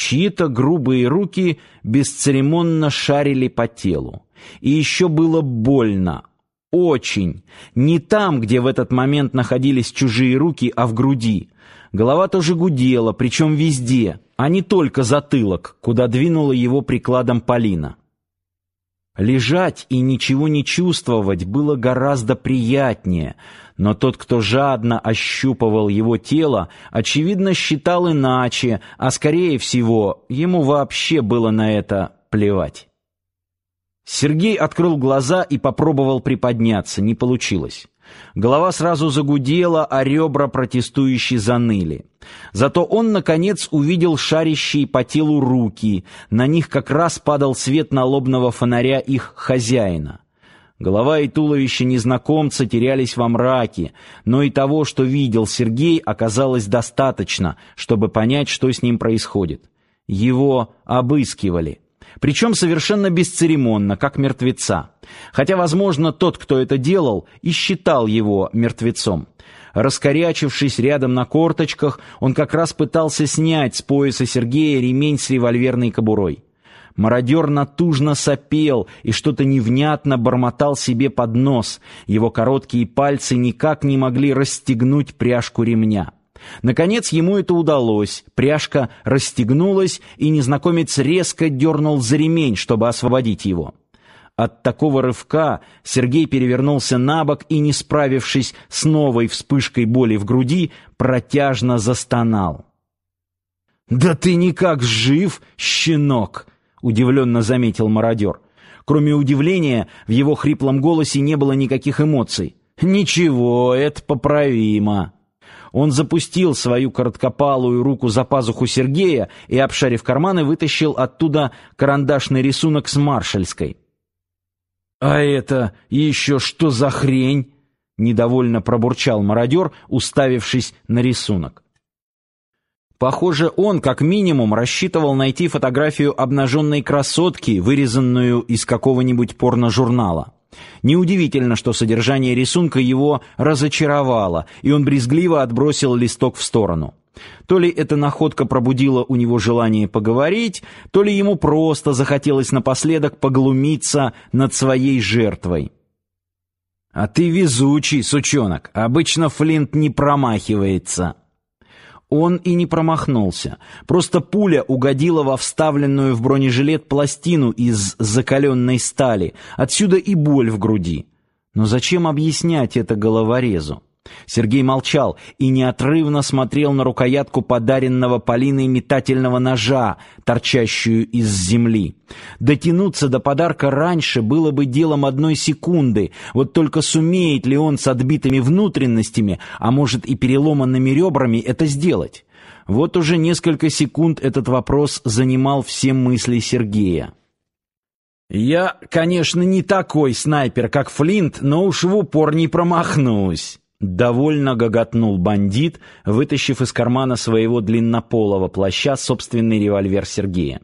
Чьи-то грубые руки бесцеремонно шарили по телу. И еще было больно. Очень. Не там, где в этот момент находились чужие руки, а в груди. Голова тоже гудела, причем везде, а не только затылок, куда двинула его прикладом Полина. Лежать и ничего не чувствовать было гораздо приятнее, но тот, кто жадно ощупывал его тело, очевидно считал иначе, а скорее всего, ему вообще было на это плевать. Сергей открыл глаза и попробовал приподняться, не получилось. Голова сразу загудела, а ребра протестующе заныли. Зато он, наконец, увидел шарящие по телу руки. На них как раз падал свет налобного фонаря их хозяина. Голова и туловище незнакомца терялись во мраке, но и того, что видел Сергей, оказалось достаточно, чтобы понять, что с ним происходит. Его обыскивали. Причем совершенно бесцеремонно, как мертвеца. Хотя, возможно, тот, кто это делал, и считал его мертвецом. Раскорячившись рядом на корточках, он как раз пытался снять с пояса Сергея ремень с револьверной кобурой. Мародер натужно сопел и что-то невнятно бормотал себе под нос. Его короткие пальцы никак не могли расстегнуть пряжку ремня. Наконец ему это удалось. Пряжка расстегнулась, и незнакомец резко дернул за ремень, чтобы освободить его. От такого рывка Сергей перевернулся на бок и, не справившись с новой вспышкой боли в груди, протяжно застонал. «Да ты никак жив, щенок!» — удивленно заметил мародер. Кроме удивления, в его хриплом голосе не было никаких эмоций. «Ничего, это поправимо». Он запустил свою короткопалую руку за пазуху Сергея и, обшарив карманы, вытащил оттуда карандашный рисунок с маршальской. «А это еще что за хрень?» — недовольно пробурчал мародер, уставившись на рисунок. Похоже, он, как минимум, рассчитывал найти фотографию обнаженной красотки, вырезанную из какого-нибудь порножурнала. Неудивительно, что содержание рисунка его разочаровало, и он брезгливо отбросил листок в сторону. То ли эта находка пробудила у него желание поговорить, то ли ему просто захотелось напоследок поглумиться над своей жертвой. «А ты везучий, сучонок, обычно Флинт не промахивается». Он и не промахнулся. Просто пуля угодила во вставленную в бронежилет пластину из закаленной стали. Отсюда и боль в груди. Но зачем объяснять это головорезу? Сергей молчал и неотрывно смотрел на рукоятку подаренного Полиной метательного ножа, торчащую из земли. Дотянуться до подарка раньше было бы делом одной секунды, вот только сумеет ли он с отбитыми внутренностями, а может и переломанными ребрами, это сделать? Вот уже несколько секунд этот вопрос занимал все мысли Сергея. «Я, конечно, не такой снайпер, как Флинт, но уж в упор не промахнусь». Довольно гоготнул бандит, вытащив из кармана своего длиннополого плаща собственный револьвер Сергея.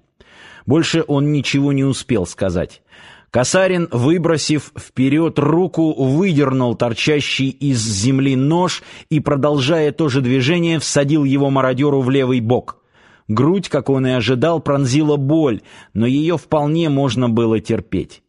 Больше он ничего не успел сказать. Касарин, выбросив вперед руку, выдернул торчащий из земли нож и, продолжая то же движение, всадил его мародеру в левый бок. Грудь, как он и ожидал, пронзила боль, но ее вполне можно было терпеть.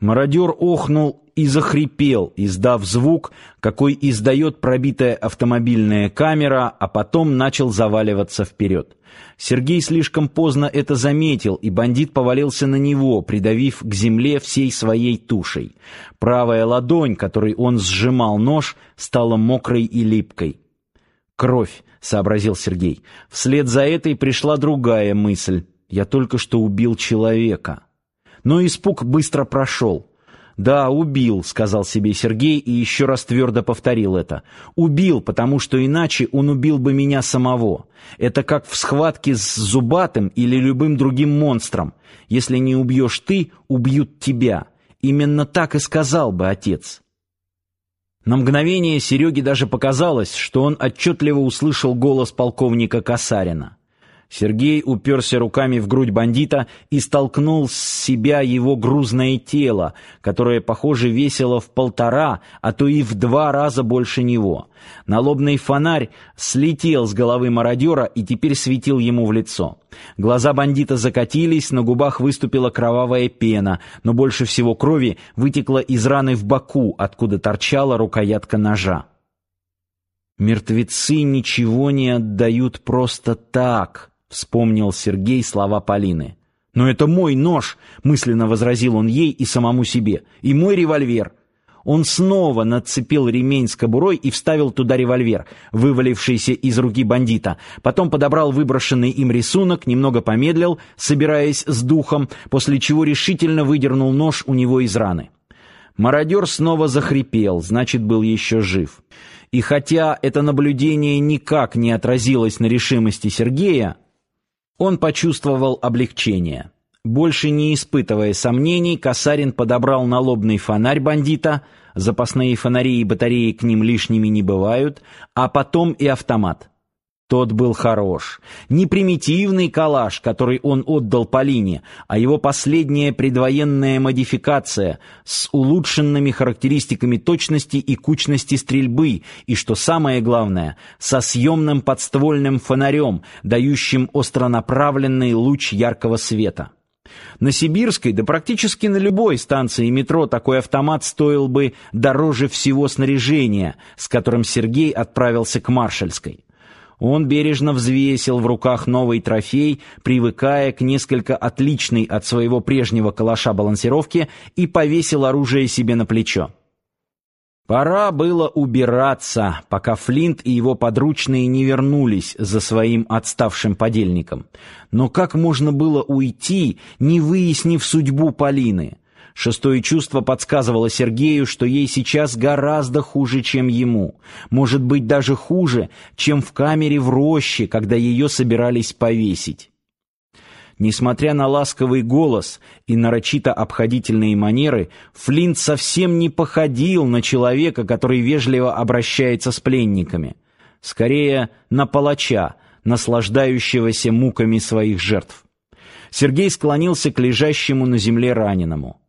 Мародер охнул и захрипел, издав звук, какой издает пробитая автомобильная камера, а потом начал заваливаться вперед. Сергей слишком поздно это заметил, и бандит повалился на него, придавив к земле всей своей тушей. Правая ладонь, которой он сжимал нож, стала мокрой и липкой. «Кровь», — сообразил Сергей. Вслед за этой пришла другая мысль. «Я только что убил человека». Но испуг быстро прошел. «Да, убил», — сказал себе Сергей и еще раз твердо повторил это. «Убил, потому что иначе он убил бы меня самого. Это как в схватке с зубатым или любым другим монстром. Если не убьешь ты, убьют тебя. Именно так и сказал бы отец». На мгновение Сереге даже показалось, что он отчетливо услышал голос полковника Касарина. Сергей уперся руками в грудь бандита и столкнул с себя его грузное тело, которое, похоже, весило в полтора, а то и в два раза больше него. Налобный фонарь слетел с головы мародера и теперь светил ему в лицо. Глаза бандита закатились, на губах выступила кровавая пена, но больше всего крови вытекло из раны в боку, откуда торчала рукоятка ножа. «Мертвецы ничего не отдают просто так», — вспомнил Сергей слова Полины. «Но это мой нож», — мысленно возразил он ей и самому себе, — «и мой револьвер». Он снова нацепил ремень с кобурой и вставил туда револьвер, вывалившийся из руки бандита. Потом подобрал выброшенный им рисунок, немного помедлил, собираясь с духом, после чего решительно выдернул нож у него из раны. Мародер снова захрипел, значит, был еще жив. И хотя это наблюдение никак не отразилось на решимости Сергея, он почувствовал облегчение. Больше не испытывая сомнений, Касарин подобрал налобный фонарь бандита, запасные фонари и батареи к ним лишними не бывают, а потом и автомат. Тот был хорош. Не примитивный калаш, который он отдал Полине, а его последняя предвоенная модификация с улучшенными характеристиками точности и кучности стрельбы, и, что самое главное, со съемным подствольным фонарем, дающим остронаправленный луч яркого света. На Сибирской, да практически на любой станции метро такой автомат стоил бы дороже всего снаряжения, с которым Сергей отправился к Маршальской. Он бережно взвесил в руках новый трофей, привыкая к несколько отличной от своего прежнего калаша балансировке, и повесил оружие себе на плечо. Пора было убираться, пока Флинт и его подручные не вернулись за своим отставшим подельником. Но как можно было уйти, не выяснив судьбу Полины? Шестое чувство подсказывало Сергею, что ей сейчас гораздо хуже, чем ему. Может быть, даже хуже, чем в камере в роще, когда ее собирались повесить. Несмотря на ласковый голос и нарочито обходительные манеры, Флинт совсем не походил на человека, который вежливо обращается с пленниками. Скорее, на палача, наслаждающегося муками своих жертв. Сергей склонился к лежащему на земле раненому.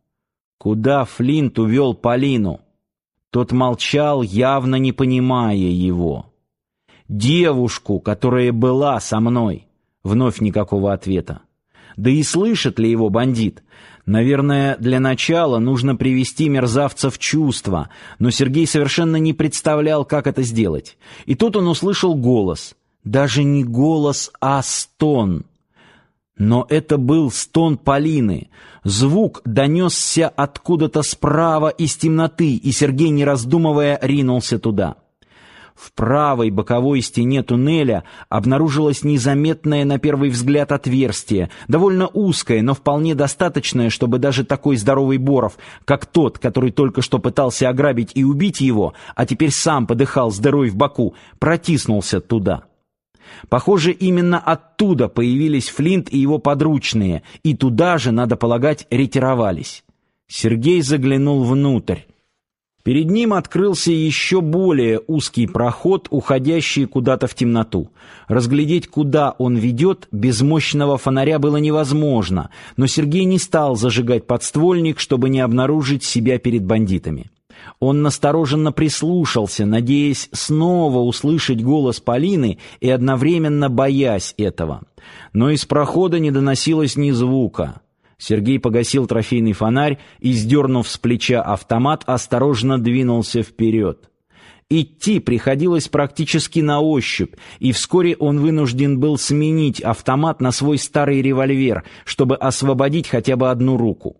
Куда Флинт увел Полину? Тот молчал, явно не понимая его. Девушку, которая была со мной. Вновь никакого ответа. Да и слышит ли его бандит? Наверное, для начала нужно привести мерзавца в чувство, но Сергей совершенно не представлял, как это сделать. И тут он услышал голос. Даже не голос, а стон. Но это был стон Полины. Звук донесся откуда-то справа из темноты, и Сергей, не раздумывая, ринулся туда. В правой боковой стене туннеля обнаружилось незаметное на первый взгляд отверстие, довольно узкое, но вполне достаточное, чтобы даже такой здоровый Боров, как тот, который только что пытался ограбить и убить его, а теперь сам подыхал с дырой в боку, протиснулся туда. Похоже, именно оттуда появились Флинт и его подручные, и туда же, надо полагать, ретировались. Сергей заглянул внутрь. Перед ним открылся еще более узкий проход, уходящий куда-то в темноту. Разглядеть, куда он ведет, без мощного фонаря было невозможно, но Сергей не стал зажигать подствольник, чтобы не обнаружить себя перед бандитами. Он настороженно прислушался, надеясь снова услышать голос Полины и одновременно боясь этого. Но из прохода не доносилось ни звука. Сергей погасил трофейный фонарь и, сдернув с плеча автомат, осторожно двинулся вперед. Идти приходилось практически на ощупь, и вскоре он вынужден был сменить автомат на свой старый револьвер, чтобы освободить хотя бы одну руку.